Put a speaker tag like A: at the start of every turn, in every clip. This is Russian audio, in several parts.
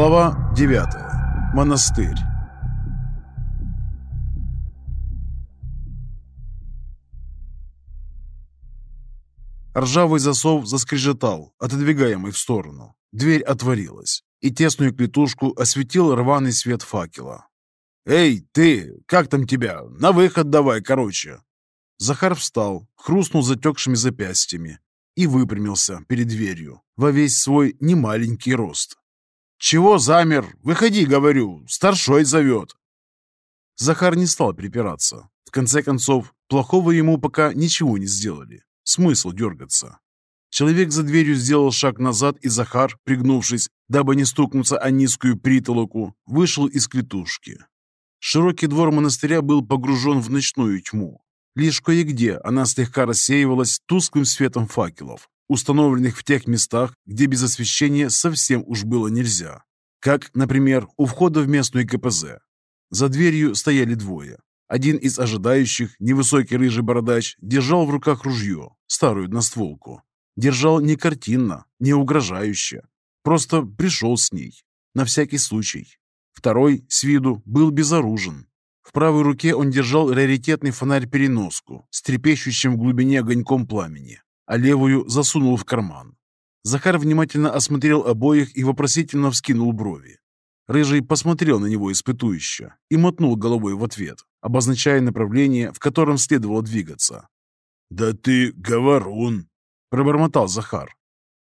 A: Глава 9. Монастырь. Ржавый засов заскрежетал, отодвигаемый в сторону. Дверь отворилась, и тесную клетушку осветил рваный свет факела. «Эй, ты! Как там тебя? На выход давай, короче!» Захар встал, хрустнул затекшими запястьями и выпрямился перед дверью во весь свой немаленький рост. «Чего замер? Выходи, говорю, старшой зовет!» Захар не стал припираться. В конце концов, плохого ему пока ничего не сделали. Смысл дергаться. Человек за дверью сделал шаг назад, и Захар, пригнувшись, дабы не стукнуться о низкую притолоку, вышел из клетушки. Широкий двор монастыря был погружен в ночную тьму. Лишь кое-где она слегка рассеивалась тусклым светом факелов, установленных в тех местах, где без освещения совсем уж было нельзя. Как, например, у входа в местную КПЗ. За дверью стояли двое. Один из ожидающих, невысокий рыжий бородач, держал в руках ружье, старую одностволку. Держал не картинно, не угрожающе. Просто пришел с ней. На всякий случай. Второй, с виду, был безоружен. В правой руке он держал раритетный фонарь-переноску с трепещущим в глубине огоньком пламени, а левую засунул в карман. Захар внимательно осмотрел обоих и вопросительно вскинул брови. Рыжий посмотрел на него испытующе и мотнул головой в ответ, обозначая направление, в котором следовало двигаться. «Да ты говорун!» – пробормотал Захар.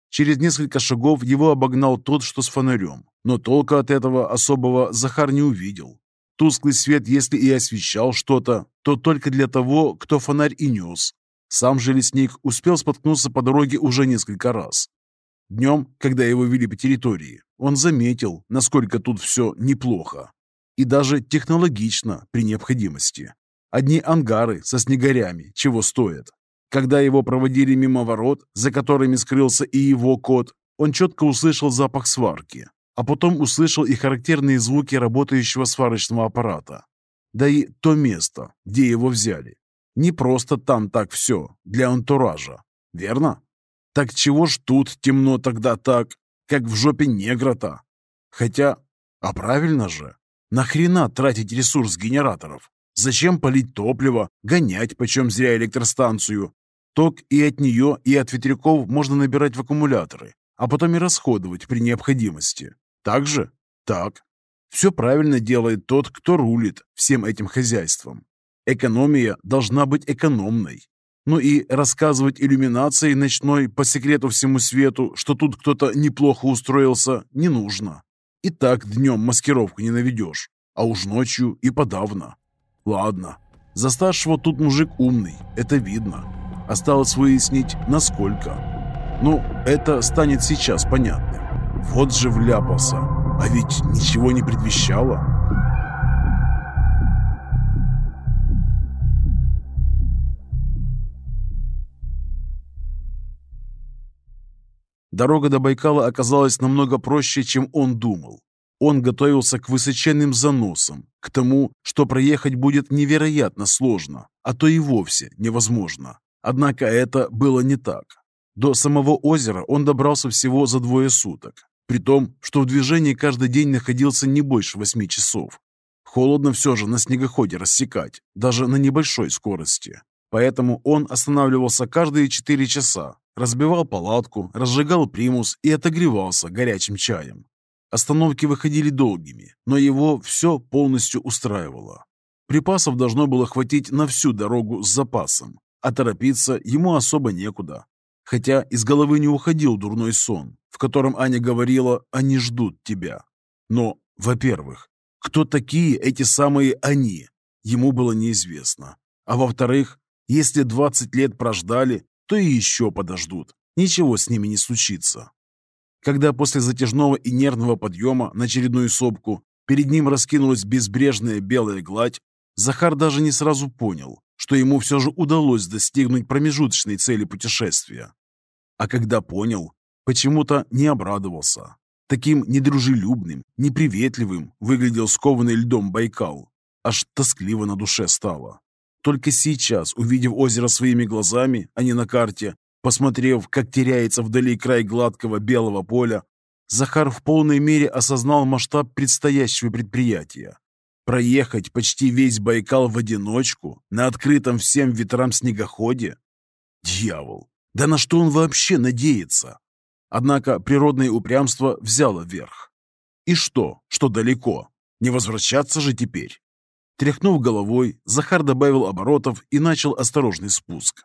A: Через несколько шагов его обогнал тот, что с фонарем, но толка от этого особого Захар не увидел. Тусклый свет, если и освещал что-то, то только для того, кто фонарь и нес. Сам же лесник успел споткнуться по дороге уже несколько раз. Днем, когда его вели по территории, он заметил, насколько тут все неплохо. И даже технологично при необходимости. Одни ангары со снегарями чего стоят. Когда его проводили мимо ворот, за которыми скрылся и его кот, он четко услышал запах сварки, а потом услышал и характерные звуки работающего сварочного аппарата. Да и то место, где его взяли. Не просто там так все, для антуража, верно? Так чего ж тут темно тогда так, как в жопе негра-то? Хотя, а правильно же, нахрена тратить ресурс генераторов? Зачем полить топливо, гонять почем зря электростанцию? Ток и от нее, и от ветряков можно набирать в аккумуляторы, а потом и расходовать при необходимости. Так же? Так. Все правильно делает тот, кто рулит всем этим хозяйством. Экономия должна быть экономной. Ну и рассказывать иллюминацией ночной по секрету всему свету, что тут кто-то неплохо устроился, не нужно. И так днем маскировку не наведешь, а уж ночью и подавно. Ладно, за старшего тут мужик умный, это видно. Осталось выяснить, насколько. Ну, это станет сейчас понятным. Вот же вляпался. А ведь ничего не предвещало. Дорога до Байкала оказалась намного проще, чем он думал. Он готовился к высоченным заносам, к тому, что проехать будет невероятно сложно, а то и вовсе невозможно. Однако это было не так. До самого озера он добрался всего за двое суток, при том, что в движении каждый день находился не больше восьми часов. Холодно все же на снегоходе рассекать, даже на небольшой скорости. Поэтому он останавливался каждые четыре часа, разбивал палатку, разжигал примус и отогревался горячим чаем. Остановки выходили долгими, но его все полностью устраивало. Припасов должно было хватить на всю дорогу с запасом, а торопиться ему особо некуда. Хотя из головы не уходил дурной сон, в котором Аня говорила «они ждут тебя». Но, во-первых, кто такие эти самые «они» ему было неизвестно. А во-вторых, если 20 лет прождали, то и еще подождут. Ничего с ними не случится. Когда после затяжного и нервного подъема на очередную сопку перед ним раскинулась безбрежная белая гладь, Захар даже не сразу понял, что ему все же удалось достигнуть промежуточной цели путешествия. А когда понял, почему-то не обрадовался. Таким недружелюбным, неприветливым выглядел скованный льдом Байкал. Аж тоскливо на душе стало. Только сейчас, увидев озеро своими глазами, а не на карте, посмотрев, как теряется вдали край гладкого белого поля, Захар в полной мере осознал масштаб предстоящего предприятия. Проехать почти весь Байкал в одиночку на открытом всем ветрам снегоходе? Дьявол! Да на что он вообще надеется? Однако природное упрямство взяло верх. И что, что далеко? Не возвращаться же теперь? Тряхнув головой, Захар добавил оборотов и начал осторожный спуск.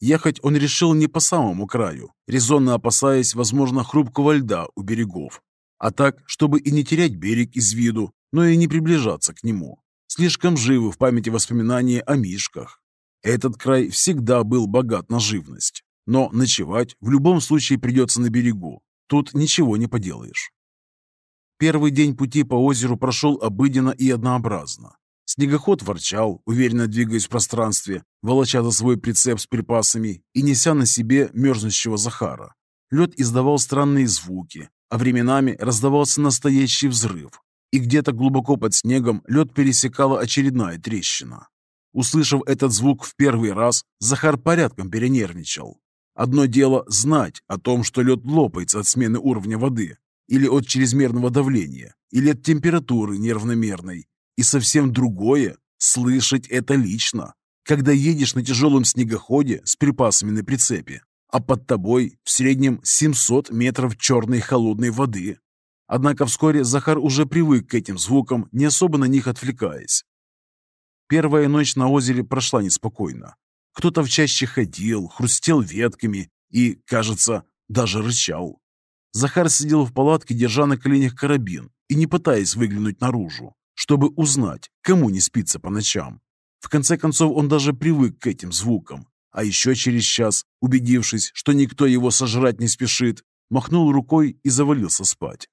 A: Ехать он решил не по самому краю, резонно опасаясь, возможно, хрупкого льда у берегов, а так, чтобы и не терять берег из виду, но и не приближаться к нему. Слишком живы в памяти воспоминания о мишках. Этот край всегда был богат на живность, но ночевать в любом случае придется на берегу. Тут ничего не поделаешь. Первый день пути по озеру прошел обыденно и однообразно. Снегоход ворчал, уверенно двигаясь в пространстве, волоча за свой прицеп с припасами и неся на себе мерзнущего Захара. Лед издавал странные звуки, а временами раздавался настоящий взрыв. И где-то глубоко под снегом лед пересекала очередная трещина. Услышав этот звук в первый раз, Захар порядком перенервничал. Одно дело знать о том, что лед лопается от смены уровня воды, или от чрезмерного давления, или от температуры нервномерной, и совсем другое – слышать это лично, когда едешь на тяжелом снегоходе с припасами на прицепе, а под тобой в среднем 700 метров черной холодной воды. Однако вскоре Захар уже привык к этим звукам, не особо на них отвлекаясь. Первая ночь на озере прошла неспокойно. Кто-то в чаще ходил, хрустел ветками и, кажется, даже рычал. Захар сидел в палатке, держа на коленях карабин и не пытаясь выглянуть наружу чтобы узнать, кому не спится по ночам. В конце концов, он даже привык к этим звукам. А еще через час, убедившись, что никто его сожрать не спешит, махнул рукой и завалился спать.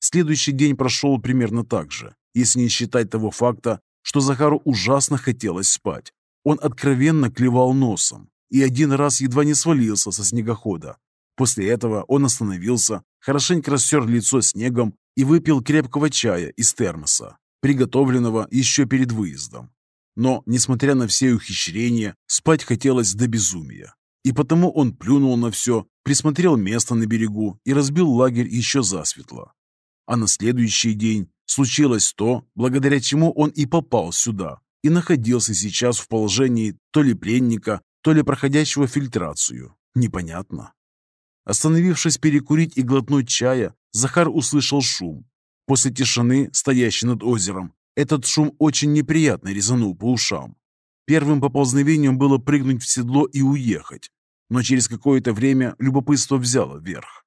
A: Следующий день прошел примерно так же, если не считать того факта, что Захару ужасно хотелось спать. Он откровенно клевал носом и один раз едва не свалился со снегохода. После этого он остановился, хорошенько растер лицо снегом и выпил крепкого чая из термоса приготовленного еще перед выездом. Но, несмотря на все ухищрения, спать хотелось до безумия. И потому он плюнул на все, присмотрел место на берегу и разбил лагерь еще засветло. А на следующий день случилось то, благодаря чему он и попал сюда, и находился сейчас в положении то ли пленника, то ли проходящего фильтрацию. Непонятно. Остановившись перекурить и глотнуть чая, Захар услышал шум, После тишины, стоящей над озером, этот шум очень неприятно резанул по ушам. Первым поползновением было прыгнуть в седло и уехать, но через какое-то время любопытство взяло верх.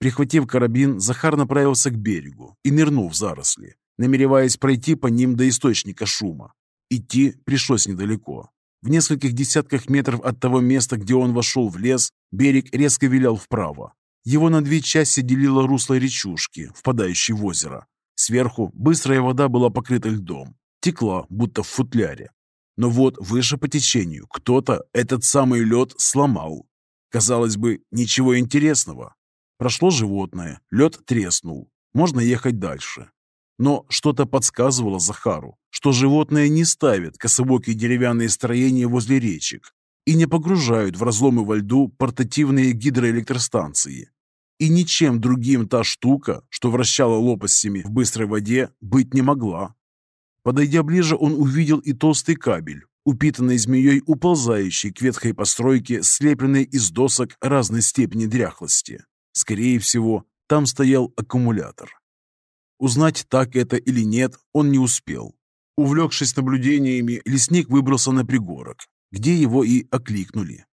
A: Прихватив карабин, Захар направился к берегу и нырнул в заросли, намереваясь пройти по ним до источника шума. Идти пришлось недалеко. В нескольких десятках метров от того места, где он вошел в лес, берег резко вилял вправо, его на две части делило русло речушки, впадающей в озеро. Сверху быстрая вода была покрыта льдом, текла, будто в футляре. Но вот выше по течению кто-то этот самый лед сломал. Казалось бы, ничего интересного. Прошло животное, лед треснул, можно ехать дальше. Но что-то подсказывало Захару, что животное не ставит кособокие деревянные строения возле речек и не погружают в разломы во льду портативные гидроэлектростанции. И ничем другим та штука, что вращала лопастями в быстрой воде, быть не могла. Подойдя ближе, он увидел и толстый кабель, упитанный змеей, уползающий к ветхой постройке, слепленной из досок разной степени дряхлости. Скорее всего, там стоял аккумулятор. Узнать, так это или нет, он не успел. Увлекшись наблюдениями, лесник выбрался на пригорок, где его и окликнули.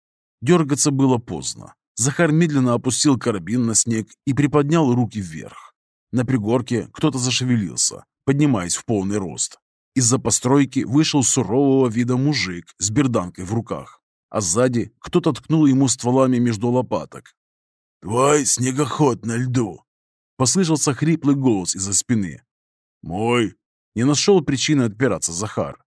A: Дергаться было поздно. Захар медленно опустил карабин на снег и приподнял руки вверх. На пригорке кто-то зашевелился, поднимаясь в полный рост. Из-за постройки вышел сурового вида мужик с берданкой в руках, а сзади кто-то ткнул ему стволами между лопаток. «Твой снегоход на льду!» Послышался хриплый голос из-за спины. «Мой!» Не нашел причины отпираться Захар.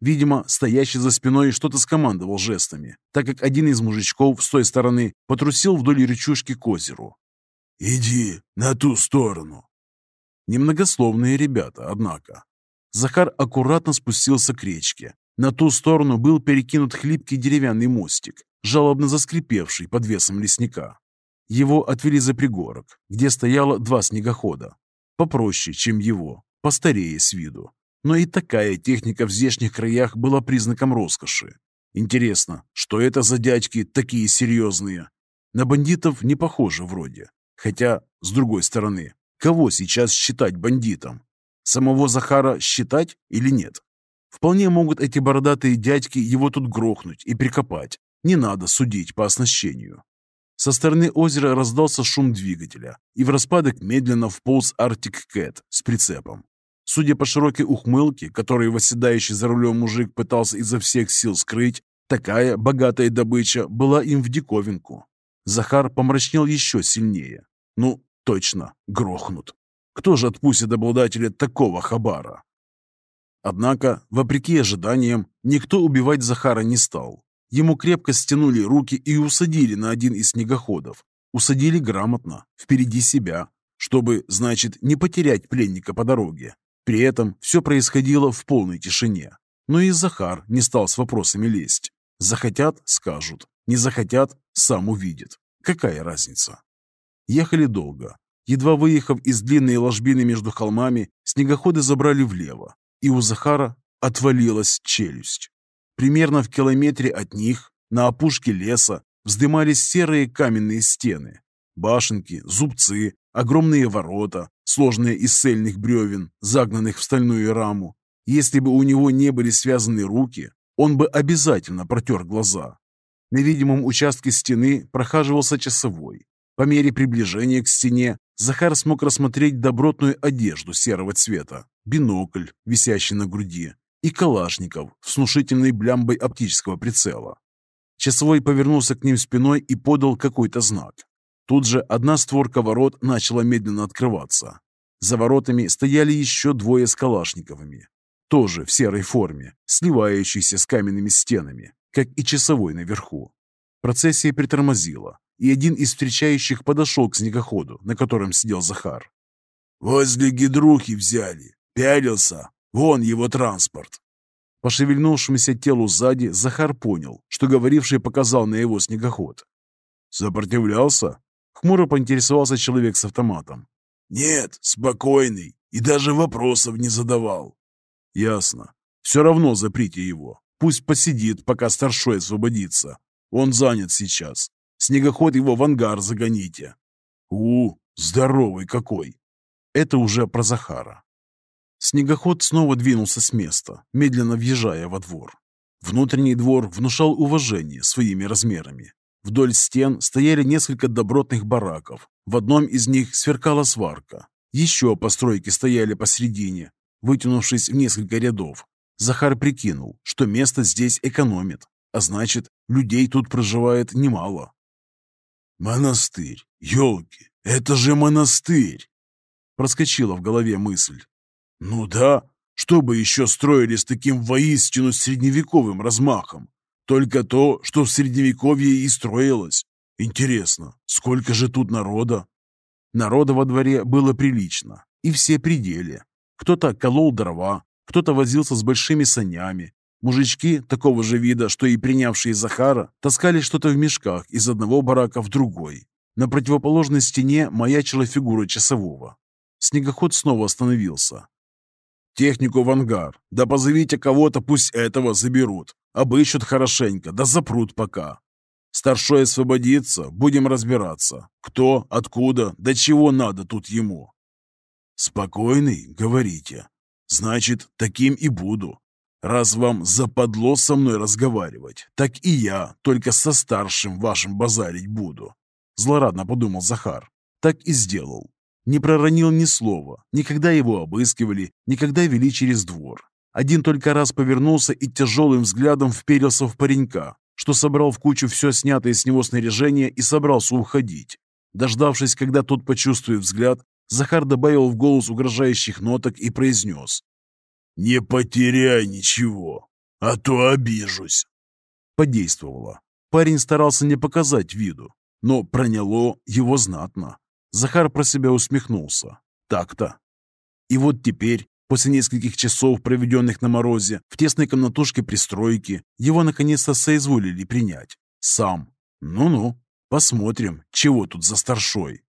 A: Видимо, стоящий за спиной что-то скомандовал жестами, так как один из мужичков с той стороны потрусил вдоль речушки к озеру. «Иди на ту сторону!» Немногословные ребята, однако. Захар аккуратно спустился к речке. На ту сторону был перекинут хлипкий деревянный мостик, жалобно заскрипевший под весом лесника. Его отвели за пригорок, где стояло два снегохода. Попроще, чем его, постарее с виду. Но и такая техника в здешних краях была признаком роскоши. Интересно, что это за дядьки такие серьезные? На бандитов не похоже вроде. Хотя, с другой стороны, кого сейчас считать бандитом? Самого Захара считать или нет? Вполне могут эти бородатые дядьки его тут грохнуть и прикопать. Не надо судить по оснащению. Со стороны озера раздался шум двигателя, и в распадок медленно вполз Артик Кэт с прицепом. Судя по широкой ухмылке, которой восседающий за рулем мужик пытался изо всех сил скрыть, такая богатая добыча была им в диковинку. Захар помрачнел еще сильнее. Ну, точно, грохнут. Кто же отпустит обладателя такого хабара? Однако, вопреки ожиданиям, никто убивать Захара не стал. Ему крепко стянули руки и усадили на один из снегоходов. Усадили грамотно, впереди себя, чтобы, значит, не потерять пленника по дороге. При этом все происходило в полной тишине. Но и Захар не стал с вопросами лезть. Захотят – скажут. Не захотят – сам увидит. Какая разница? Ехали долго. Едва выехав из длинной ложбины между холмами, снегоходы забрали влево, и у Захара отвалилась челюсть. Примерно в километре от них, на опушке леса, вздымались серые каменные стены. Башенки, зубцы, огромные ворота, сложные из цельных бревен, загнанных в стальную раму. Если бы у него не были связаны руки, он бы обязательно протер глаза. На видимом участке стены прохаживался часовой. По мере приближения к стене Захар смог рассмотреть добротную одежду серого цвета, бинокль, висящий на груди, и калашников с внушительной блямбой оптического прицела. Часовой повернулся к ним спиной и подал какой-то знак. Тут же одна створка ворот начала медленно открываться. За воротами стояли еще двое с калашниковыми, тоже в серой форме, сливающиеся с каменными стенами, как и часовой наверху. Процессия притормозила, и один из встречающих подошел к снегоходу, на котором сидел Захар.
B: «Возле гидрухи взяли. Пялился. Вон его транспорт».
A: По шевельнувшемуся телу сзади Захар понял, что говоривший показал на его снегоход. «Сопротивлялся?» Хмуро поинтересовался человек с автоматом.
B: «Нет, спокойный, и даже вопросов не задавал».
A: «Ясно. Все равно заприте его. Пусть посидит, пока старшой освободится. Он занят сейчас. Снегоход его в ангар загоните. У, здоровый какой! Это уже про Захара. Снегоход снова двинулся с места, медленно въезжая во двор. Внутренний двор внушал уважение своими размерами. Вдоль стен стояли несколько добротных бараков. В одном из них сверкала сварка. Еще постройки стояли посредине, вытянувшись в несколько рядов. Захар прикинул, что место здесь экономит, а значит, людей тут проживает немало.
B: «Монастырь! Елки! Это же монастырь!»
A: Проскочила в голове мысль.
B: «Ну да, что бы еще строили с таким воистину средневековым размахом? Только то, что в средневековье и строилось. Интересно, сколько же тут народа?»
A: Народа во дворе было прилично, и все пределе. Кто-то колол дрова, кто-то возился с большими санями, Мужички такого же вида, что и принявшие Захара, таскали что-то в мешках из одного барака в другой. На противоположной стене маячила фигура часового. Снегоход снова остановился.
B: «Технику в ангар. Да позовите кого-то, пусть этого заберут. Обыщут хорошенько, да запрут пока. Старшой освободится, будем разбираться. Кто, откуда, до чего надо тут ему». «Спокойный, говорите. Значит, таким и буду. Раз вам западло со мной разговаривать, так и я только со старшим вашим базарить буду. Злорадно подумал Захар. Так и сделал. Не проронил ни слова, никогда его обыскивали, никогда вели через двор. Один только раз повернулся и тяжелым взглядом вперился в паренька, что собрал в кучу все снятое с него снаряжение и собрался уходить. Дождавшись, когда тот почувствует взгляд, Захар добавил в голос угрожающих ноток и произнес. «Не потеряй ничего, а то обижусь».
A: Подействовало. Парень старался не показать виду, но проняло его знатно. Захар про себя усмехнулся. Так-то. И вот теперь, после нескольких часов, проведенных на морозе, в тесной комнатушке пристройки, его наконец-то соизволили принять. Сам. Ну-ну.
B: Посмотрим, чего тут за старшой.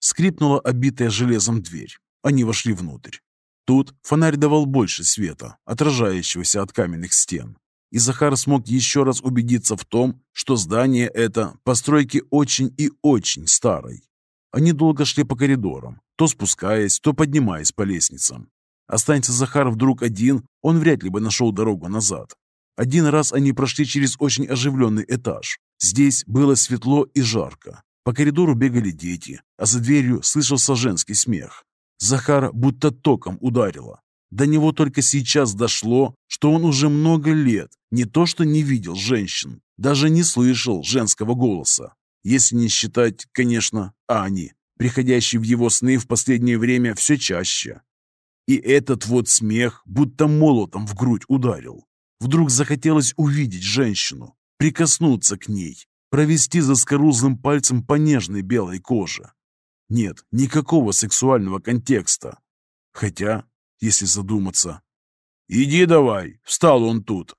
B: Скрипнула обитая железом дверь. Они вошли внутрь. Тут фонарь давал больше света, отражающегося от каменных стен. И Захар смог еще раз убедиться в том, что здание это постройки очень и очень старой. Они долго шли по коридорам, то спускаясь, то поднимаясь по лестницам. Останься Захар вдруг один, он вряд ли бы нашел дорогу назад. Один раз они прошли через очень оживленный этаж. Здесь было светло и жарко. По коридору бегали дети, а за дверью слышался женский смех. Захара будто током ударило. До него только сейчас дошло, что он уже много лет не то что не видел женщин, даже не слышал женского голоса. Если не считать, конечно, Ани, приходящей в его сны в последнее время все чаще. И этот вот смех будто молотом в грудь ударил. Вдруг захотелось увидеть женщину, прикоснуться к ней, провести за скорузлым пальцем по нежной белой коже. Нет, никакого сексуального контекста. Хотя, если задуматься... «Иди давай!» — встал он тут.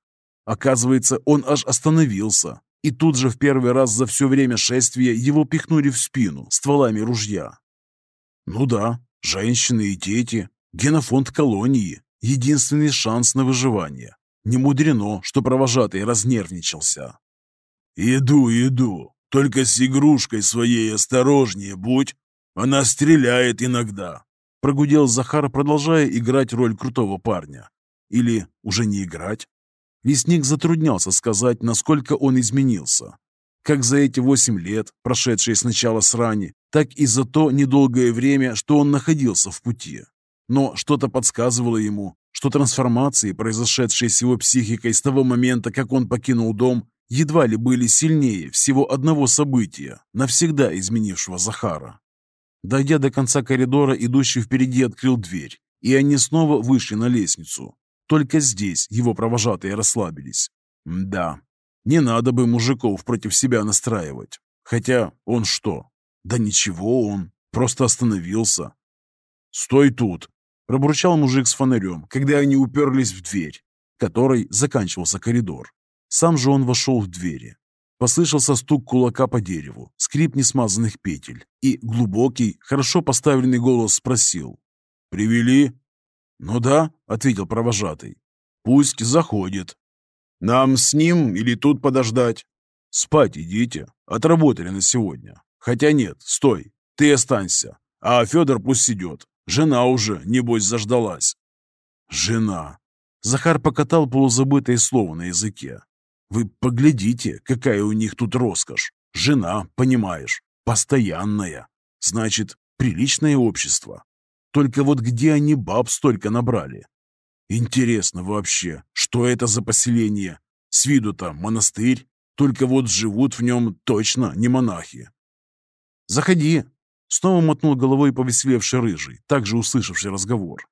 B: Оказывается, он аж остановился, и тут же в первый раз за все время шествия его пихнули в спину стволами ружья. Ну да, женщины и дети, генофонд колонии, единственный шанс на выживание. Не мудрено, что провожатый разнервничался. «Иду, иду, только с игрушкой своей осторожнее будь, она стреляет иногда», прогудел Захар, продолжая играть роль крутого парня. Или уже не играть? Лесник затруднялся сказать, насколько он изменился. Как за эти восемь лет, прошедшие с начала срани, так и за то недолгое время, что он находился в пути. Но что-то подсказывало ему, что трансформации, произошедшие с его психикой с того момента, как он покинул дом, едва ли были сильнее всего одного события, навсегда изменившего Захара. Дойдя до конца коридора, идущий впереди открыл дверь, и они снова вышли на лестницу. Только здесь его провожатые расслабились. Да, не надо бы мужиков против себя настраивать. Хотя он что? Да ничего он, просто остановился. «Стой тут!» – пробурчал мужик с фонарем, когда они уперлись в дверь, которой заканчивался коридор. Сам же он вошел в двери. Послышался стук кулака по дереву, скрип несмазанных петель, и глубокий, хорошо поставленный голос спросил. «Привели?» «Ну да», — ответил провожатый. «Пусть заходит». «Нам с ним или тут подождать?» «Спать идите. Отработали на сегодня. Хотя нет, стой, ты останься. А Федор пусть идет. Жена уже, небось, заждалась». «Жена». Захар покатал полузабытое слово на языке. «Вы поглядите, какая у них тут роскошь. Жена, понимаешь, постоянная. Значит, приличное общество. Только вот где они баб столько набрали? Интересно вообще, что это за поселение? С виду-то монастырь, только вот живут в нем точно не монахи. «Заходи!» Снова мотнул головой повеселевший рыжий, также услышавший разговор.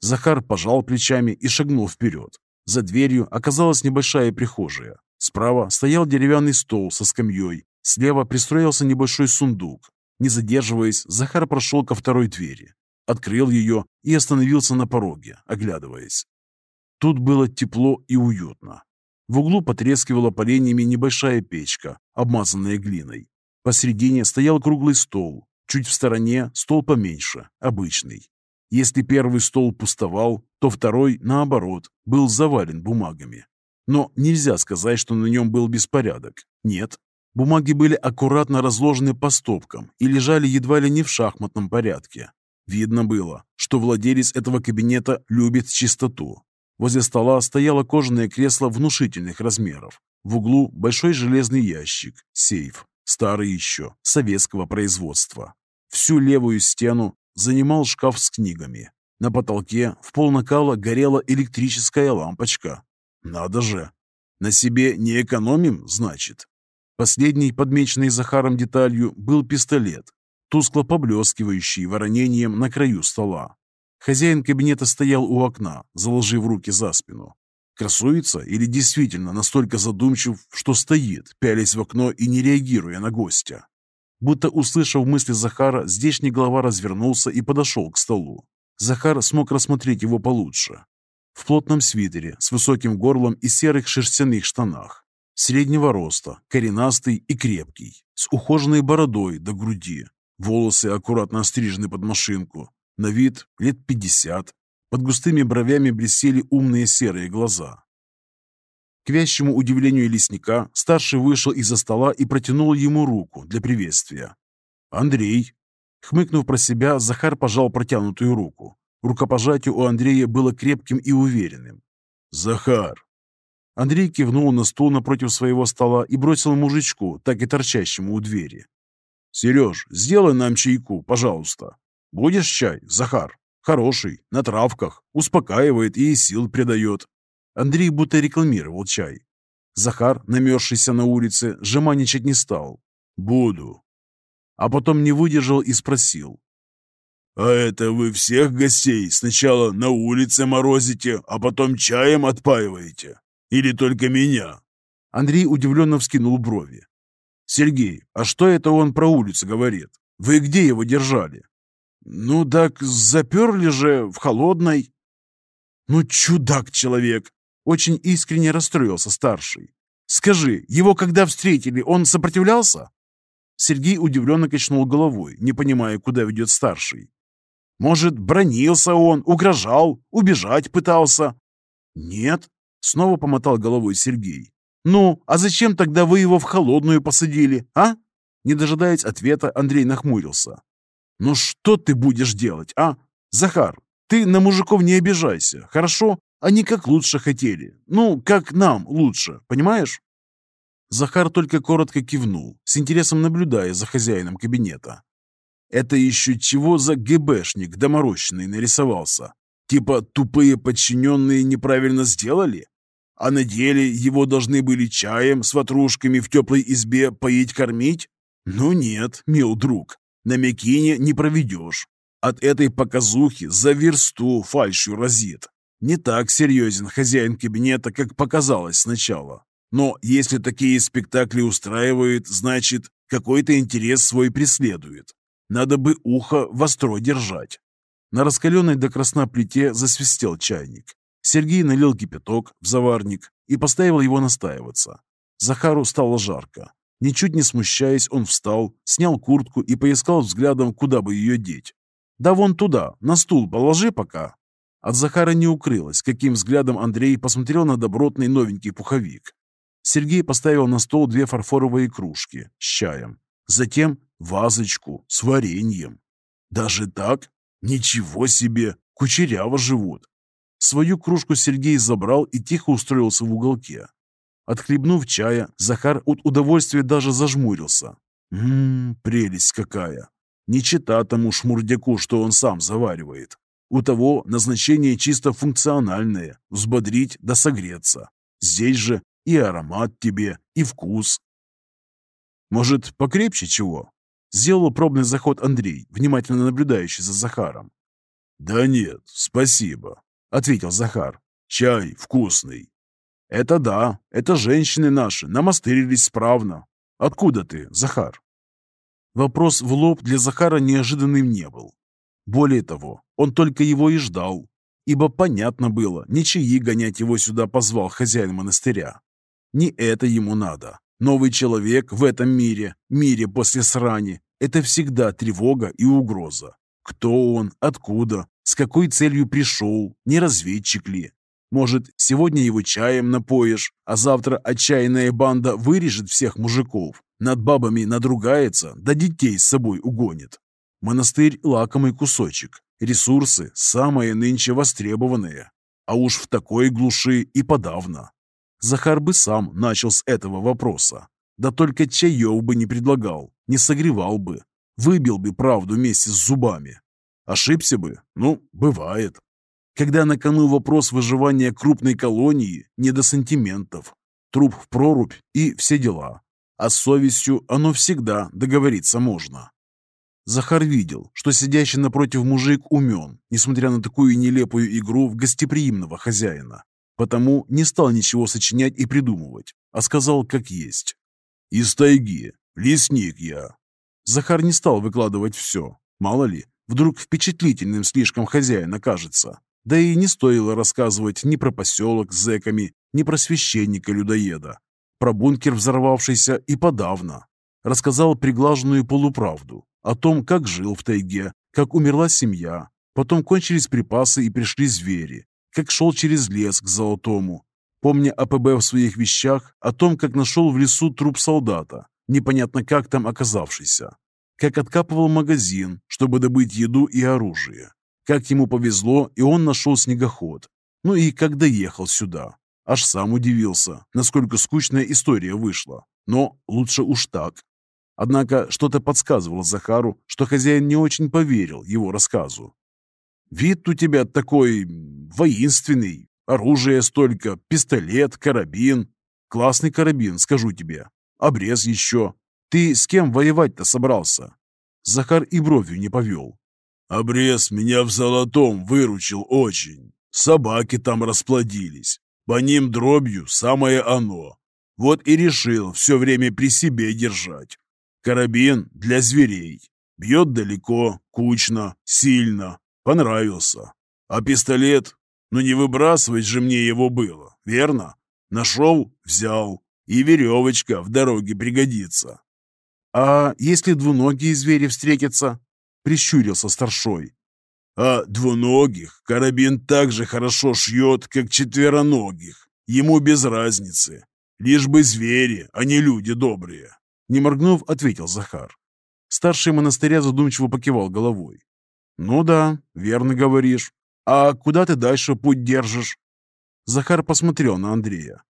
B: Захар пожал плечами и шагнул вперед. За дверью оказалась небольшая прихожая. Справа стоял деревянный стол со скамьей, слева пристроился небольшой сундук. Не задерживаясь, Захар прошел ко второй двери открыл ее и остановился на пороге, оглядываясь. Тут было тепло и уютно. В углу потрескивала поленьями небольшая печка, обмазанная глиной. Посредине стоял круглый стол, чуть в стороне стол поменьше, обычный. Если первый стол пустовал, то второй, наоборот, был завален бумагами. Но нельзя сказать, что на нем был беспорядок. Нет. Бумаги были аккуратно разложены по стопкам и лежали едва ли не в шахматном порядке. Видно было, что владелец этого кабинета любит чистоту. Возле стола стояло кожаное кресло внушительных размеров. В углу большой железный ящик, сейф, старый еще, советского производства. Всю левую стену занимал шкаф с книгами. На потолке в пол накала горела электрическая лампочка. Надо же! На себе не экономим, значит. Последней подмеченной Захаром деталью был пистолет, тускло поблескивающий воронением на краю стола. Хозяин кабинета стоял у окна, заложив руки за спину. Красуется или действительно настолько задумчив, что стоит, пялясь в окно и не реагируя на гостя? Будто услышав мысли Захара, здешний глава развернулся и подошел к столу. Захар смог рассмотреть его получше. В плотном свитере, с высоким горлом и серых шерстяных штанах.
A: Среднего роста, коренастый и крепкий, с ухоженной бородой до груди. Волосы аккуратно острижены под машинку. На вид лет пятьдесят. Под густыми бровями блестели умные серые глаза. К вящему удивлению лесника, старший вышел из-за стола и протянул ему руку для приветствия. «Андрей!» Хмыкнув про себя, Захар пожал протянутую руку. Рукопожатие у Андрея было крепким и уверенным. «Захар!» Андрей кивнул на стул напротив своего стола и бросил мужичку, так и торчащему у двери. «Сереж, сделай нам чайку, пожалуйста. Будешь чай, Захар? Хороший, на травках, успокаивает и сил придает». Андрей будто рекламировал чай. Захар, намерзшийся на улице, жеманничать не стал. «Буду». А потом не выдержал и спросил. «А это вы всех гостей сначала на улице морозите, а потом чаем отпаиваете? Или только меня?» Андрей удивленно вскинул брови. «Сергей, а что это он про улицу говорит? Вы где его держали?» «Ну так заперли же в холодной». «Ну чудак человек!» Очень искренне расстроился старший. «Скажи, его когда встретили, он сопротивлялся?» Сергей удивленно качнул головой, не понимая, куда ведет старший. «Может, бронился он, угрожал, убежать пытался?» «Нет», — снова помотал головой Сергей. «Ну, а зачем тогда вы его в холодную посадили, а?» Не дожидаясь ответа, Андрей нахмурился. «Ну что ты будешь делать, а? Захар, ты на мужиков не обижайся, хорошо? Они как лучше хотели. Ну, как нам лучше, понимаешь?» Захар только коротко кивнул, с интересом наблюдая за хозяином кабинета. «Это еще чего за ГБшник доморощенный нарисовался? Типа тупые подчиненные неправильно сделали? А на деле его должны были чаем с ватрушками в теплой избе поить-кормить? Ну нет, мил друг, на Мякине не проведешь. От этой показухи за версту фальшью разит. Не так серьезен хозяин кабинета, как показалось сначала. Но если такие спектакли устраивают, значит, какой-то интерес свой преследует. Надо бы ухо востро держать. На раскаленной до красна плите засвистел чайник. Сергей налил кипяток в заварник и поставил его настаиваться. Захару стало жарко. Ничуть не смущаясь, он встал, снял куртку и поискал взглядом, куда бы ее деть. «Да вон туда, на стул положи пока», от Захара не укрылось, каким взглядом Андрей посмотрел на добротный новенький пуховик. Сергей поставил на стол две фарфоровые кружки с чаем, затем вазочку с вареньем. Даже так? Ничего себе! Кучеряво живут. Свою кружку Сергей забрал и тихо устроился в уголке. Отхлебнув чая, Захар от удовольствия даже зажмурился. Ммм, прелесть какая! Не чита тому шмурдяку, что он сам заваривает. У того назначение чисто функциональное – взбодрить да согреться. Здесь же и аромат тебе, и вкус. Может, покрепче чего? Сделал пробный заход Андрей, внимательно наблюдающий за Захаром. «Да нет, спасибо», — ответил Захар. «Чай вкусный». «Это да, это женщины наши, намастырились справно. Откуда ты, Захар?» Вопрос в лоб для Захара неожиданным не был. Более того, он только его и ждал, ибо понятно было, ничьи гонять его сюда позвал хозяин монастыря. Не это ему надо. Новый человек в этом мире, мире после срани, это всегда тревога и угроза. Кто он, откуда, с какой целью пришел, не разведчик ли? Может, сегодня его чаем напоишь, а завтра отчаянная банда вырежет всех мужиков, над бабами надругается, да детей с собой угонит. Монастырь – лакомый кусочек. Ресурсы – самые нынче востребованные. А уж в такой глуши и подавно. Захар бы сам начал с этого вопроса. Да только чаев бы не предлагал, не согревал бы. Выбил бы правду вместе с зубами. Ошибся бы? Ну, бывает. Когда на кону вопрос выживания крупной колонии, не до сантиментов. Труп в прорубь и все дела. А с совестью оно всегда договориться можно. Захар видел, что сидящий напротив мужик умен, несмотря на такую нелепую игру в гостеприимного хозяина. Потому не стал ничего сочинять и придумывать, а сказал как есть. «Из тайги. Лесник я». Захар не стал выкладывать все. Мало ли, вдруг впечатлительным слишком хозяин окажется. Да и не стоило рассказывать ни про поселок с зэками, ни про священника-людоеда. Про бункер взорвавшийся и подавно. Рассказал приглаженную полуправду о том, как жил в тайге, как умерла семья, потом кончились припасы и пришли звери, как шел через лес к Золотому, помня АПБ в своих вещах, о том, как нашел в лесу труп солдата, непонятно как там оказавшийся, как откапывал магазин, чтобы добыть еду и оружие, как ему повезло, и он нашел снегоход, ну и как доехал сюда. Аж сам удивился, насколько скучная история вышла, но лучше уж так. Однако что-то подсказывало Захару, что хозяин не очень поверил его рассказу. «Вид у тебя такой воинственный, Оружие столько, пистолет, карабин. Классный карабин, скажу тебе. Обрез еще. Ты с кем воевать-то собрался?» Захар и бровью не повел.
B: «Обрез меня в золотом выручил очень. Собаки там расплодились. По ним дробью самое оно. Вот и решил все время при себе держать. Карабин для зверей. Бьет далеко, кучно, сильно. Понравился. А пистолет но не выбрасывать же мне его было, верно? Нашел — взял. И веревочка в дороге пригодится.
A: А если двуногие звери встретятся? Прищурился старшой.
B: А двуногих карабин так же хорошо шьет, как четвероногих. Ему без разницы. Лишь бы звери, а не люди добрые.
A: Не моргнув, ответил Захар. Старший монастыря задумчиво покивал головой. «Ну да, верно говоришь. «А куда ты дальше путь держишь?» Захар посмотрел на Андрея.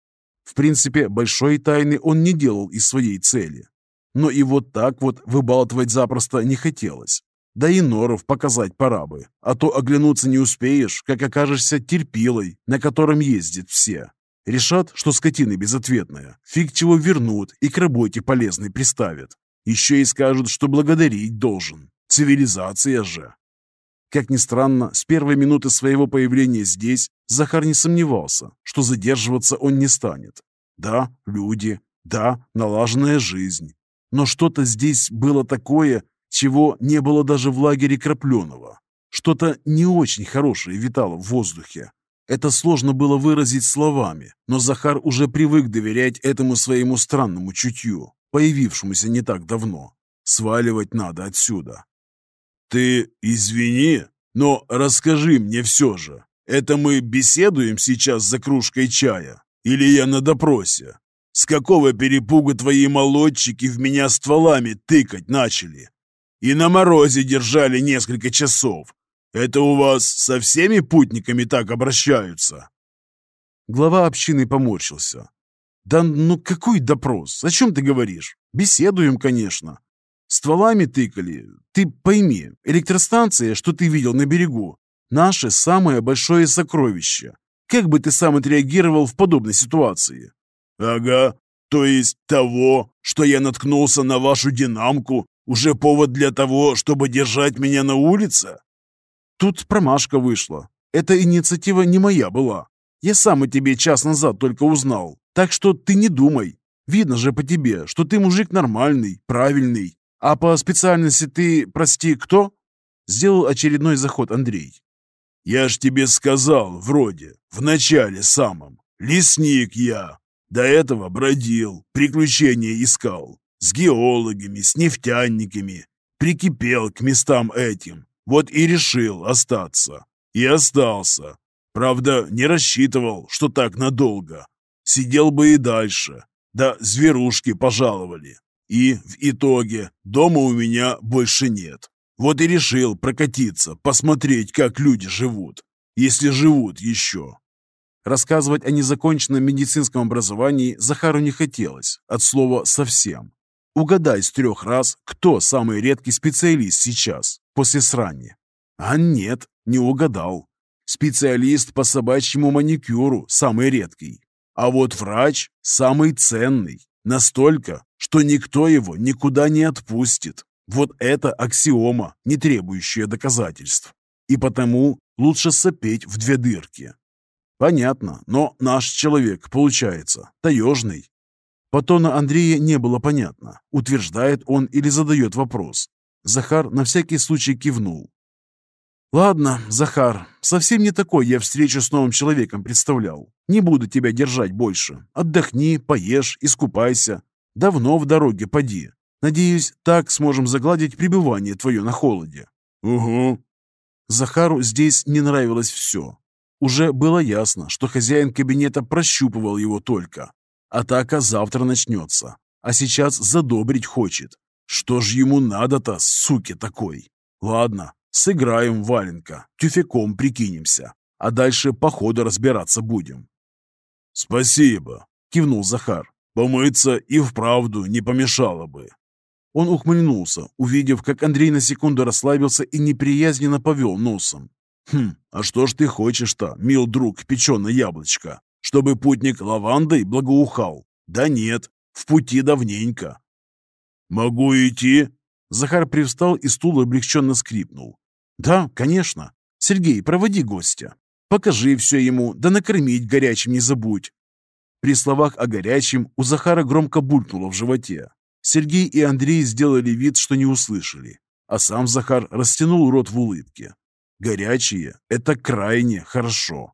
A: В принципе, большой тайны он не делал из своей цели. Но и вот так вот выбалтывать запросто не хотелось. Да и норов показать пора бы, а то оглянуться не успеешь, как окажешься терпилой, на котором ездят все. Решат, что скотина безответная, фиг чего вернут и к работе полезной приставят. Еще и скажут, что благодарить должен. Цивилизация же. Как ни странно, с первой минуты своего появления здесь Захар не сомневался, что задерживаться он не станет. Да, люди, да, налаженная жизнь. Но что-то здесь было такое, чего не было даже в лагере Крапленого. Что-то не очень хорошее витало в воздухе. Это сложно было выразить словами, но Захар уже привык доверять этому своему странному чутью, появившемуся не так давно. Сваливать надо отсюда.
B: «Ты извини, но расскажи мне все же. Это мы беседуем сейчас за кружкой чая? Или я на допросе? С какого перепуга твои молодчики в меня стволами тыкать начали? И на морозе держали несколько часов. Это у вас со всеми путниками так обращаются?»
A: Глава общины поморщился. «Да ну какой допрос? О чем ты говоришь? Беседуем, конечно. Стволами тыкали. Ты пойми, электростанция, что ты видел на берегу, наше самое большое сокровище. Как бы ты сам отреагировал в подобной ситуации?
B: Ага, то есть того, что я наткнулся на вашу динамку, уже повод для того, чтобы держать меня на улице?
A: Тут промашка вышла. Эта инициатива не моя была. Я сам о тебе час назад только узнал. Так что ты не думай. Видно же по тебе, что ты мужик нормальный, правильный. «А по специальности ты, прости, кто?» Сделал очередной заход Андрей.
B: «Я ж тебе сказал, вроде, в начале самом. Лесник я. До этого бродил, приключения искал. С геологами, с нефтяниками. Прикипел к местам этим. Вот и решил остаться. И остался. Правда, не рассчитывал, что так надолго. Сидел бы и дальше. Да зверушки пожаловали. И в итоге дома у меня больше нет. Вот и решил прокатиться, посмотреть, как люди живут. Если живут еще.
A: Рассказывать о незаконченном медицинском образовании Захару не хотелось, от слова «совсем». Угадай с трех раз, кто самый редкий специалист сейчас, после срани. А нет, не угадал. Специалист по собачьему маникюру самый редкий. А вот врач самый ценный. Настолько, что никто его никуда не отпустит. Вот это аксиома, не требующая доказательств. И потому лучше сопеть в две дырки. Понятно, но наш человек, получается, таежный. По тону Андрея не было понятно, утверждает он или задает вопрос. Захар на всякий случай кивнул. Ладно, Захар, совсем не такой я встречу с новым человеком представлял. Не буду тебя держать больше. Отдохни, поешь, искупайся. Давно в дороге поди. Надеюсь, так сможем загладить пребывание твое на холоде.
B: Угу.
A: Захару здесь не нравилось все. Уже было ясно, что хозяин кабинета прощупывал его только. Атака завтра начнется, а сейчас задобрить хочет. Что ж ему надо-то, суки такой? Ладно, сыграем валенка, тюфяком прикинемся, а дальше по ходу разбираться будем.
B: «Спасибо», — кивнул Захар. «Помыться и вправду не помешало бы».
A: Он ухмыльнулся, увидев, как Андрей на секунду расслабился и неприязненно повел носом.
B: «Хм, а что ж ты хочешь-то, мил друг, печеное яблочко? Чтобы путник лавандой благоухал? Да нет, в пути давненько». «Могу идти?»
A: Захар привстал и стул облегченно скрипнул. «Да, конечно. Сергей, проводи гостя. Покажи все ему, да накормить горячим не забудь». При словах о горячем у Захара громко булькнуло в животе. Сергей и Андрей сделали вид, что не услышали, а сам Захар растянул рот в улыбке. Горячие – это крайне хорошо.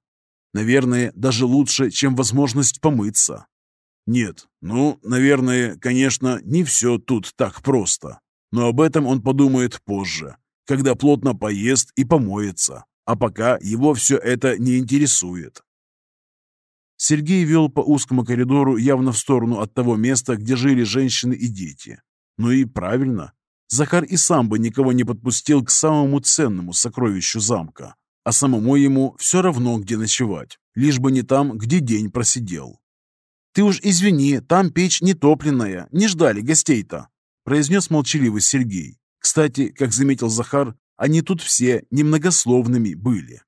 A: Наверное, даже лучше, чем возможность помыться. Нет, ну, наверное, конечно, не все тут так просто. Но об этом он подумает позже, когда плотно поест и помоется. А пока его все это не интересует. Сергей вел по узкому коридору явно в сторону от того места, где жили женщины и дети. Ну и правильно, Захар и сам бы никого не подпустил к самому ценному сокровищу замка, а самому ему все равно, где ночевать, лишь бы не там, где день просидел. «Ты уж извини, там печь не топленная, не ждали гостей-то», произнес молчаливый Сергей. Кстати, как заметил Захар, они тут все немногословными были.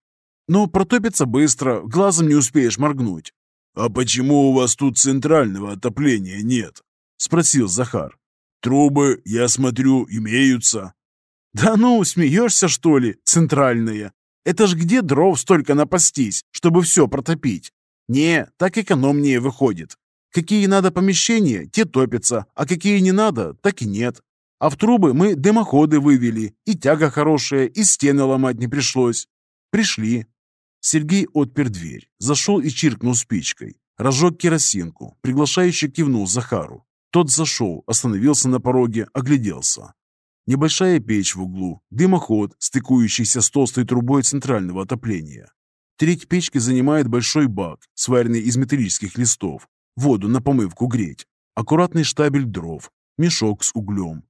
A: Но протопится быстро, глазом не успеешь моргнуть.
B: «А почему у вас тут центрального отопления нет?» — спросил Захар. Трубы, я смотрю, имеются.
A: Да ну, смеешься, что ли, центральные? Это ж где дров столько напастись, чтобы все протопить? Не, так экономнее выходит. Какие надо помещения, те топятся, а какие не надо, так и нет. А в трубы мы дымоходы вывели, и тяга хорошая, и стены ломать не пришлось. Пришли. Сергей отпер дверь, зашел и чиркнул спичкой. Разжег керосинку, приглашающе кивнул Захару. Тот зашел, остановился на пороге, огляделся. Небольшая печь в углу, дымоход, стыкующийся с толстой трубой центрального отопления. Треть печки занимает большой бак, сваренный из металлических листов, воду на помывку греть, аккуратный штабель дров, мешок с углем.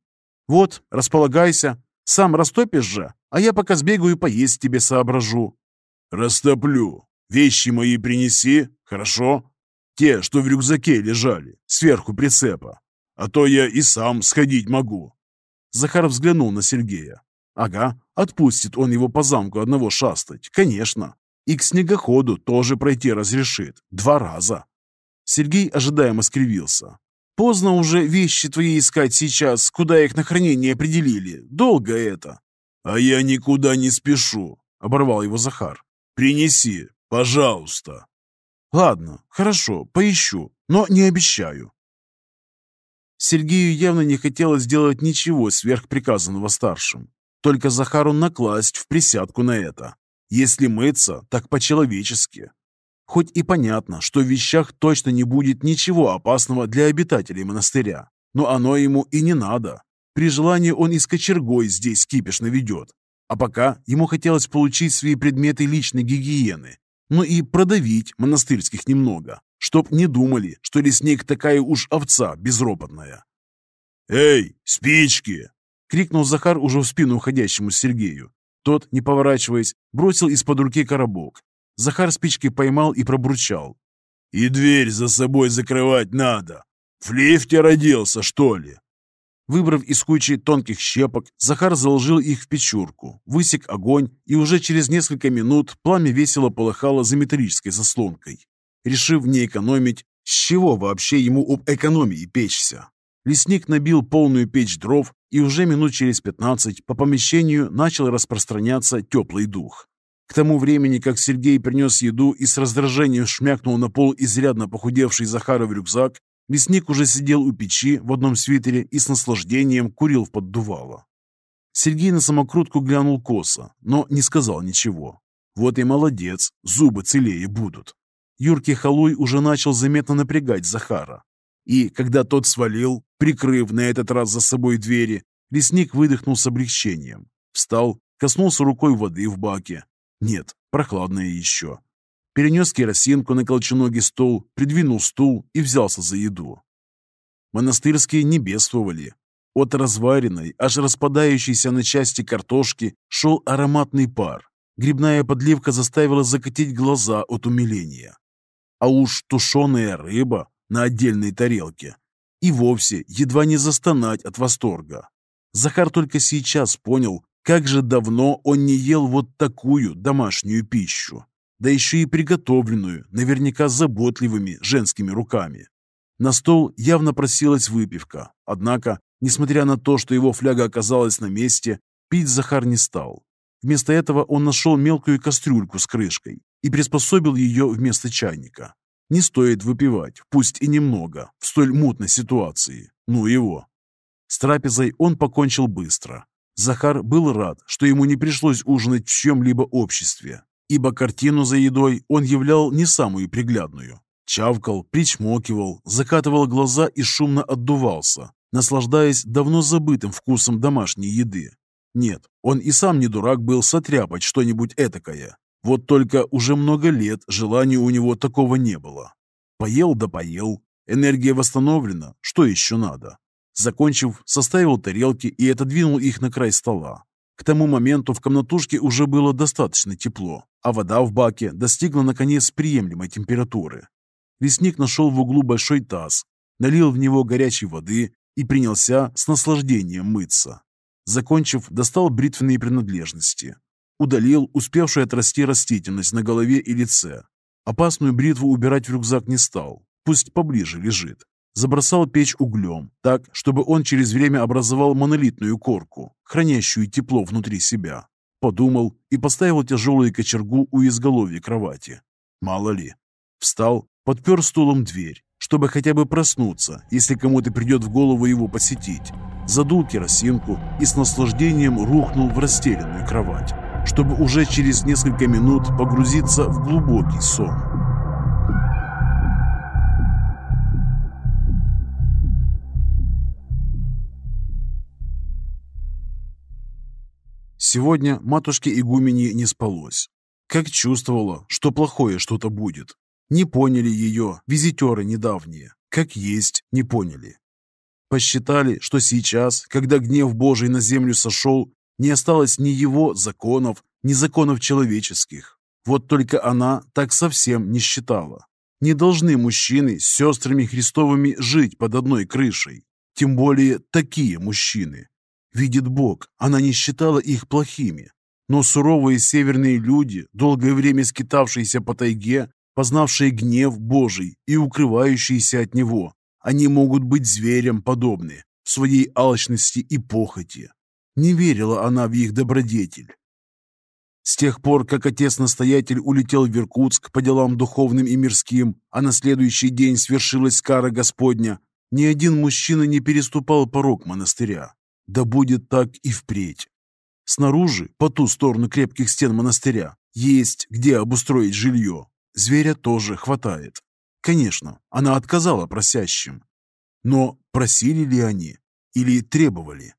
A: «Вот, располагайся, сам растопишь же, а я пока сбегаю поесть тебе соображу».
B: «Растоплю. Вещи мои принеси, хорошо?» Те, что в рюкзаке лежали, сверху прицепа. А то я и сам сходить могу.
A: Захар взглянул на Сергея. Ага, отпустит он его по замку одного шастать, конечно. И к снегоходу тоже пройти разрешит. Два раза. Сергей ожидаемо скривился. Поздно уже вещи твои искать сейчас, куда их на хранение определили. Долго это.
B: А я никуда не спешу, оборвал его Захар. Принеси, пожалуйста.
A: Ладно, хорошо, поищу, но не обещаю. Сергею явно не хотелось сделать ничего сверхприказанного старшим. Только Захару накласть в присядку на это. Если мыться, так по-человечески. Хоть и понятно, что в вещах точно не будет ничего опасного для обитателей монастыря, но оно ему и не надо. При желании он и с кочергой здесь кипиш наведет. А пока ему хотелось получить свои предметы личной гигиены но и продавить монастырских немного, чтоб не думали, что лесник такая уж овца безропотная.
B: «Эй, спички!»
A: — крикнул Захар уже в спину уходящему Сергею. Тот, не поворачиваясь, бросил из-под руки коробок. Захар спички поймал и пробурчал.
B: «И дверь за собой закрывать надо. В лифте родился, что ли?»
A: Выбрав из кучи тонких щепок, Захар заложил их в печурку, высек огонь, и уже через несколько минут пламя весело полыхало за металлической заслонкой. Решив не экономить, с чего вообще ему об экономии печься? Лесник набил полную печь дров, и уже минут через пятнадцать по помещению начал распространяться теплый дух. К тому времени, как Сергей принес еду и с раздражением шмякнул на пол изрядно похудевший Захаров рюкзак, Мясник уже сидел у печи в одном свитере и с наслаждением курил в поддувало. Сергей на самокрутку глянул косо, но не сказал ничего. Вот и молодец, зубы целее будут. Юркий Халуй уже начал заметно напрягать Захара. И когда тот свалил, прикрыв на этот раз за собой двери, лесник выдохнул с облегчением. Встал, коснулся рукой воды в баке. Нет, прохладная еще. Перенес керосинку на колченогий стол, придвинул стул и взялся за еду. Монастырские не бедствовали. От разваренной, аж распадающейся на части картошки шел ароматный пар. Грибная подливка заставила закатить глаза от умиления. А уж тушеная рыба на отдельной тарелке и вовсе едва не застонать от восторга. Захар только сейчас понял, как же давно он не ел вот такую домашнюю пищу, да еще и приготовленную, наверняка заботливыми женскими руками. На стол явно просилась выпивка, однако Несмотря на то, что его фляга оказалась на месте, пить Захар не стал. Вместо этого он нашел мелкую кастрюльку с крышкой и приспособил ее вместо чайника. Не стоит выпивать, пусть и немного, в столь мутной ситуации. Ну его. С трапезой он покончил быстро. Захар был рад, что ему не пришлось ужинать в чьем-либо обществе, ибо картину за едой он являл не самую приглядную. Чавкал, причмокивал, закатывал глаза и шумно отдувался, наслаждаясь давно забытым вкусом домашней еды. Нет, он и сам не дурак был сотряпать что-нибудь этакое. Вот только уже много лет желания у него такого не было. Поел да поел, энергия восстановлена, что еще надо? Закончив, составил тарелки и отодвинул их на край стола. К тому моменту в комнатушке уже было достаточно тепло, а вода в баке достигла наконец приемлемой температуры. Лесник нашел в углу большой таз, налил в него горячей воды и принялся с наслаждением мыться. Закончив, достал бритвенные принадлежности. Удалил успевшую отрасти растительность на голове и лице. Опасную бритву убирать в рюкзак не стал, пусть поближе лежит. Забросал печь углем, так, чтобы он через время образовал монолитную корку, хранящую тепло внутри себя. Подумал и поставил тяжелую кочергу у изголовья кровати. Мало ли. Встал, подпер стулом дверь чтобы хотя бы проснуться, если кому-то придет в голову его посетить. Задул керосинку и с наслаждением рухнул в расстеленную кровать, чтобы уже через несколько минут погрузиться в глубокий сон. Сегодня матушке игумени не спалось. Как чувствовала, что плохое что-то будет. Не поняли ее визитеры недавние, как есть не поняли. Посчитали, что сейчас, когда гнев Божий на землю сошел, не осталось ни его законов, ни законов человеческих. Вот только она так совсем не считала. Не должны мужчины с сестрами Христовыми жить под одной крышей. Тем более такие мужчины. Видит Бог, она не считала их плохими. Но суровые северные люди, долгое время скитавшиеся по тайге, познавшие гнев Божий и укрывающиеся от него. Они могут быть зверям подобны в своей алчности и похоти. Не верила она в их добродетель. С тех пор, как отец-настоятель улетел в Иркутск по делам духовным и мирским, а на следующий день свершилась кара Господня, ни один мужчина не переступал порог монастыря. Да будет так и впредь. Снаружи, по ту сторону крепких стен монастыря, есть где обустроить жилье, Зверя тоже хватает. Конечно, она отказала просящим. Но просили ли они или требовали?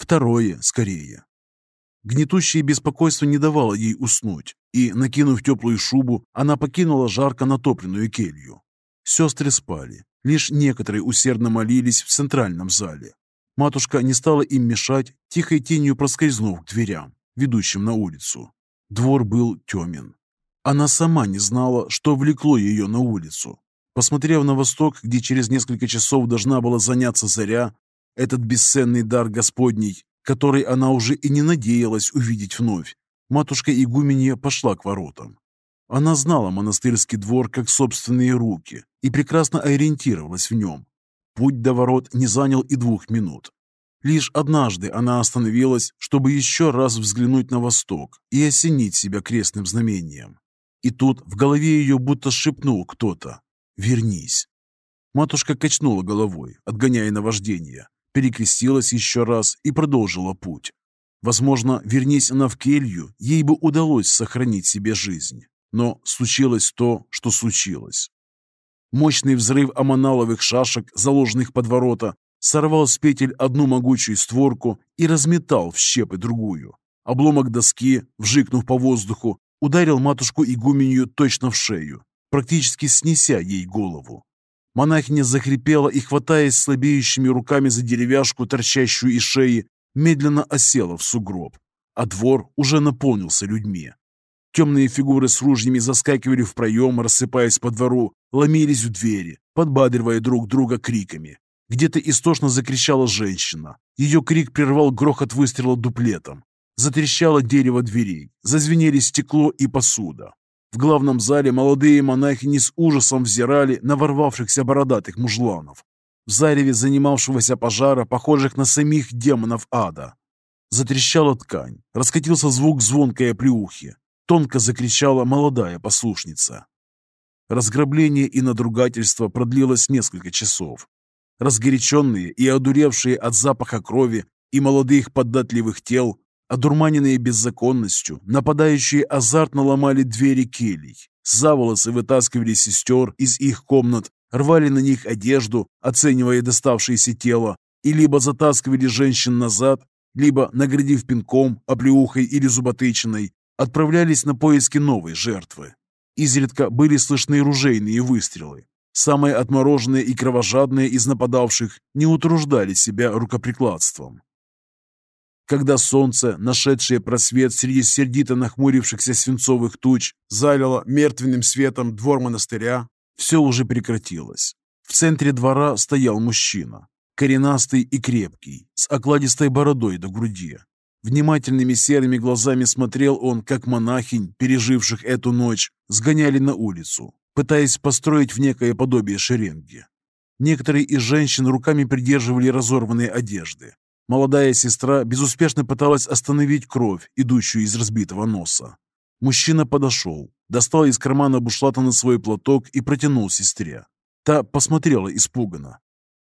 A: Второе, скорее. Гнетущее беспокойство не давало ей уснуть, и, накинув теплую шубу, она покинула жарко натопленную келью. Сестры спали, лишь некоторые усердно молились в центральном зале. Матушка не стала им мешать, тихой тенью проскользнув к дверям, ведущим на улицу. Двор был темен. Она сама не знала, что влекло ее на улицу. Посмотрев на восток, где через несколько часов должна была заняться заря, этот бесценный дар Господний, который она уже и не надеялась увидеть вновь, матушка Игуменья пошла к воротам. Она знала монастырский двор как собственные руки и прекрасно ориентировалась в нем. Путь до ворот не занял и двух минут. Лишь однажды она остановилась, чтобы еще раз взглянуть на восток и осенить себя крестным знамением. И тут в голове ее будто шепнул кто-то «Вернись». Матушка качнула головой, отгоняя наваждение, перекрестилась еще раз и продолжила путь.
B: Возможно, вернись она в келью, ей бы удалось сохранить себе жизнь. Но случилось то, что случилось. Мощный взрыв аманаловых шашек, заложенных под ворота, сорвал с петель одну могучую створку и разметал в щепы другую. Обломок доски, вжикнув по воздуху, ударил матушку игуменью точно в шею, практически снеся ей голову. Монахиня захрипела и, хватаясь слабеющими руками за деревяшку, торчащую из шеи, медленно осела в сугроб, а двор уже наполнился людьми. Темные фигуры с ружьями заскакивали в проем, рассыпаясь по двору, ломились в двери, подбадривая друг друга криками. Где-то истошно закричала женщина. Ее крик прервал грохот выстрела дуплетом. Затрещало дерево дверей, зазвенели стекло и посуда. В главном зале молодые монахини с ужасом взирали на ворвавшихся бородатых мужланов. В зареве занимавшегося пожара, похожих на самих демонов ада. Затрещала ткань, раскатился звук звонкой оплеухи. Тонко закричала молодая послушница. Разграбление и надругательство продлилось несколько часов. Разгоряченные и одуревшие от запаха крови и молодых податливых тел, одурманенные беззаконностью, нападающие азартно ломали двери келий, за волосы вытаскивали сестер из их комнат, рвали на них одежду, оценивая доставшееся тело, и либо затаскивали женщин назад, либо, наградив пинком, оплеухой или зуботычиной, отправлялись на поиски новой жертвы. Изредка были слышны ружейные выстрелы, Самые отмороженные и кровожадные из нападавших не утруждали себя рукоприкладством. Когда солнце, нашедшее просвет среди сердито нахмурившихся свинцовых туч, залило мертвенным светом двор монастыря, все уже прекратилось. В центре двора стоял мужчина, коренастый и крепкий, с окладистой бородой до груди. Внимательными серыми глазами смотрел он, как монахинь, переживших эту ночь, сгоняли на улицу, пытаясь построить в некое подобие шеренги. Некоторые из женщин руками придерживали разорванные одежды. Молодая сестра безуспешно пыталась остановить кровь, идущую из разбитого носа. Мужчина подошел, достал из кармана бушлата на свой платок и протянул сестре. Та посмотрела испуганно.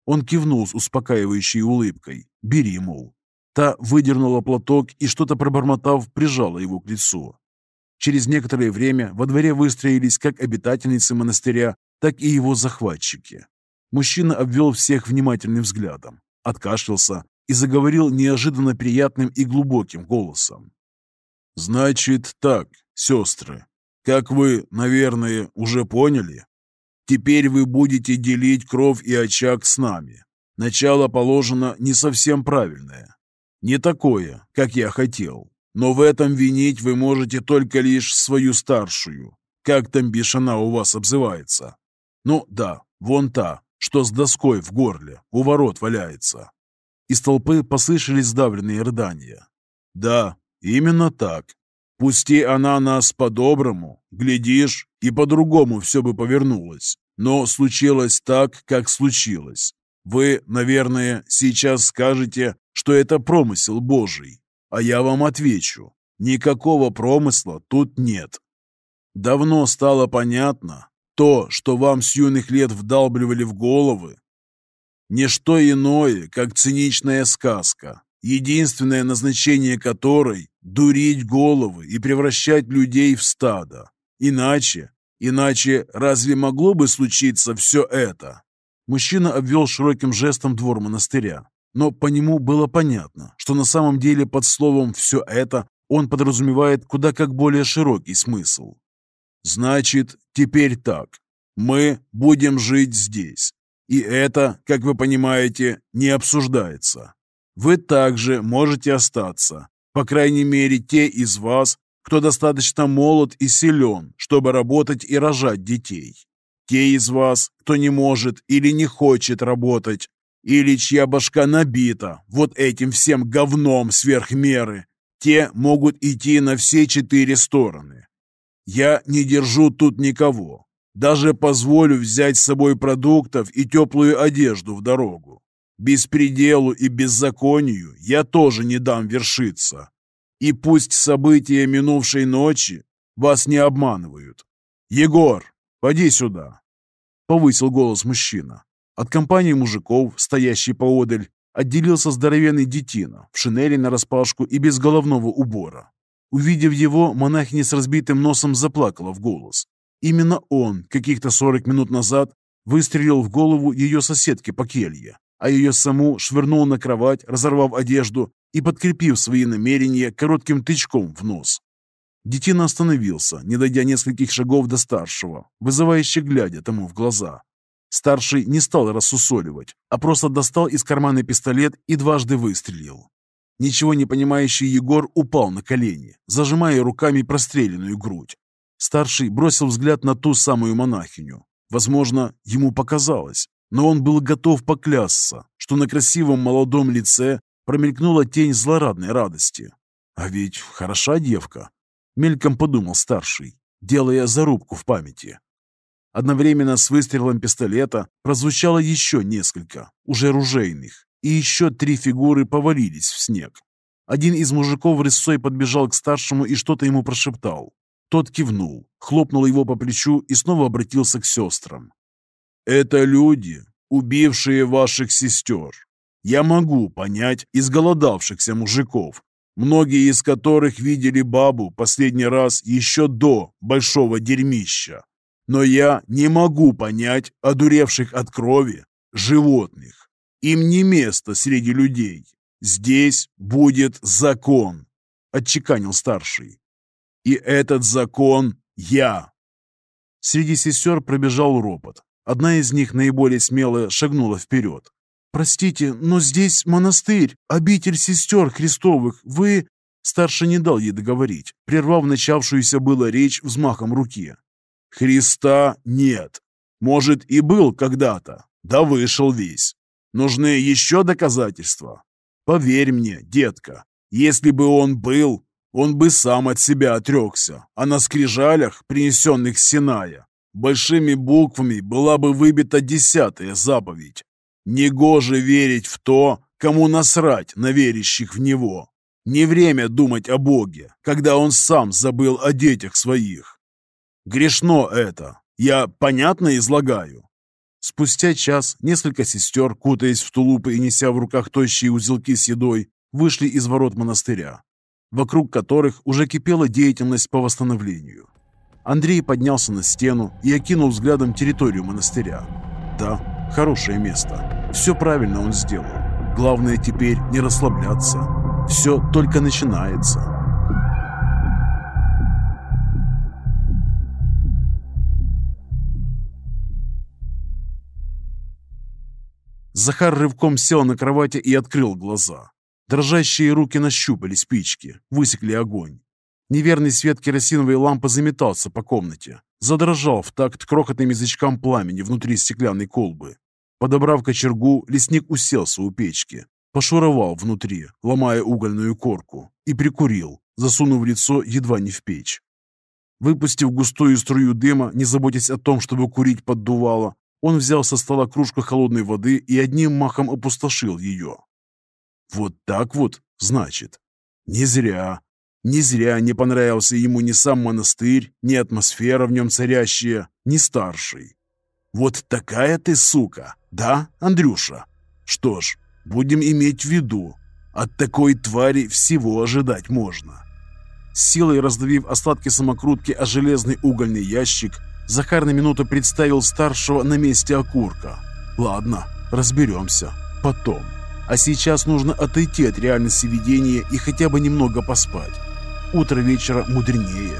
B: Он кивнул с успокаивающей улыбкой. «Бери, мол». Та выдернула платок и, что-то пробормотав, прижала его к лицу. Через некоторое время во дворе выстроились как обитательницы монастыря, так и его захватчики. Мужчина обвел всех внимательным взглядом, откашлялся и заговорил неожиданно приятным и глубоким голосом. «Значит так, сестры, как вы, наверное, уже поняли, теперь вы будете делить кровь и очаг с нами. Начало положено не совсем правильное, не такое, как я хотел. Но в этом винить вы можете только лишь свою старшую. Как там бишь она у вас обзывается? Ну да, вон та, что с доской в горле, у ворот валяется. Из толпы послышались сдавленные рыдания. Да, именно так. Пусти она нас по-доброму, глядишь, и по-другому все бы повернулось. Но случилось так, как случилось. Вы, наверное, сейчас скажете, что это промысел Божий, а я вам отвечу, никакого промысла тут нет. Давно стало понятно, то, что вам с юных лет вдалбливали в головы, не что иное, как циничная сказка, единственное назначение которой – дурить головы и превращать людей в стадо. Иначе, иначе разве могло бы случиться все это? Мужчина обвел широким жестом двор монастыря но по нему было понятно, что на самом деле под словом «все это» он подразумевает куда как более широкий смысл. «Значит, теперь так. Мы будем жить здесь. И это, как вы понимаете, не обсуждается. Вы также можете остаться, по крайней мере те из вас, кто достаточно молод и силен, чтобы работать и рожать детей. Те из вас, кто не может или не хочет работать, или чья башка набита вот этим всем говном сверх меры, те могут идти на все четыре стороны. Я не держу тут никого. Даже позволю взять с собой продуктов и теплую одежду в дорогу. Беспределу и беззаконию я тоже не дам вершиться. И пусть события минувшей ночи вас не обманывают. Егор, поди сюда. Повысил голос мужчина. От компании мужиков, стоящей поодаль,
A: отделился здоровенный детина в шинели нараспашку и без головного убора. Увидев его, монахиня с разбитым носом заплакала в голос. Именно он, каких-то 40 минут назад, выстрелил в голову ее соседки по келье, а ее саму швырнул на кровать, разорвав одежду и подкрепив свои намерения коротким тычком в нос. Детина остановился, не дойдя нескольких шагов до старшего, вызывающе глядя тому в глаза. Старший не стал рассусоливать, а просто достал из кармана пистолет и дважды выстрелил. Ничего не понимающий Егор упал на колени, зажимая руками простреленную грудь. Старший бросил взгляд на ту самую монахиню. Возможно, ему показалось, но он был готов поклясться, что на красивом молодом лице промелькнула тень злорадной радости. А ведь хороша девка, мельком подумал старший, делая зарубку в памяти. Одновременно с выстрелом пистолета прозвучало еще несколько, уже ружейных, и еще три фигуры повалились в снег. Один из мужиков рысцой подбежал к старшему и что-то ему прошептал. Тот кивнул, хлопнул его по плечу и снова обратился к сестрам. «Это люди, убившие ваших сестер. Я могу понять изголодавшихся мужиков, многие из которых видели бабу последний раз еще до большого дерьмища. Но я не могу понять одуревших от крови животных. Им не место среди людей. Здесь будет закон, отчеканил старший. И этот закон я. Среди сестер пробежал ропот. Одна из них, наиболее смелая, шагнула вперед. «Простите, но здесь монастырь, обитель сестер Христовых. Вы...» Старший не дал ей договорить, прервав начавшуюся было речь взмахом руки. Христа нет. Может, и был когда-то, да вышел весь. Нужны еще доказательства. Поверь мне, детка, если бы он был, он бы сам от себя отрекся, а на скрижалях, принесенных с Синая, большими буквами была бы выбита десятая заповедь. Негоже верить в то, кому насрать на верящих в него. Не время думать о Боге, когда он сам забыл о детях своих. Грешно это. Я понятно излагаю?» Спустя час несколько сестер, кутаясь в тулупы и неся в руках тощие узелки с едой, вышли из ворот монастыря, вокруг которых уже кипела деятельность по восстановлению. Андрей поднялся на стену и окинул взглядом территорию монастыря. Да, хорошее место. Все правильно он сделал. Главное теперь не расслабляться. Все только начинается. Захар рывком сел на кровати и открыл глаза. Дрожащие руки нащупали спички, высекли огонь. Неверный свет керосиновой лампы заметался по комнате, задрожал в такт крохотным язычкам пламени внутри стеклянной колбы. Подобрав кочергу, лесник уселся у печки, пошуровал внутри, ломая угольную корку, и прикурил, засунув лицо едва не в печь. Выпустив густую струю дыма, не заботясь о том, чтобы курить поддувало, он взял со стола кружку холодной воды и одним махом опустошил ее. Вот так вот, значит. Не зря. Не зря не понравился ему ни сам монастырь, ни атмосфера в нем царящая, ни старший. Вот такая ты сука, да, Андрюша? Что ж, будем иметь в виду, от такой твари всего ожидать можно. силой раздавив остатки самокрутки о железный угольный ящик, Захар на минуту представил старшего на месте окурка. Ладно, разберемся. Потом. А сейчас нужно отойти от реальности видения и хотя бы немного поспать. Утро вечера мудренее.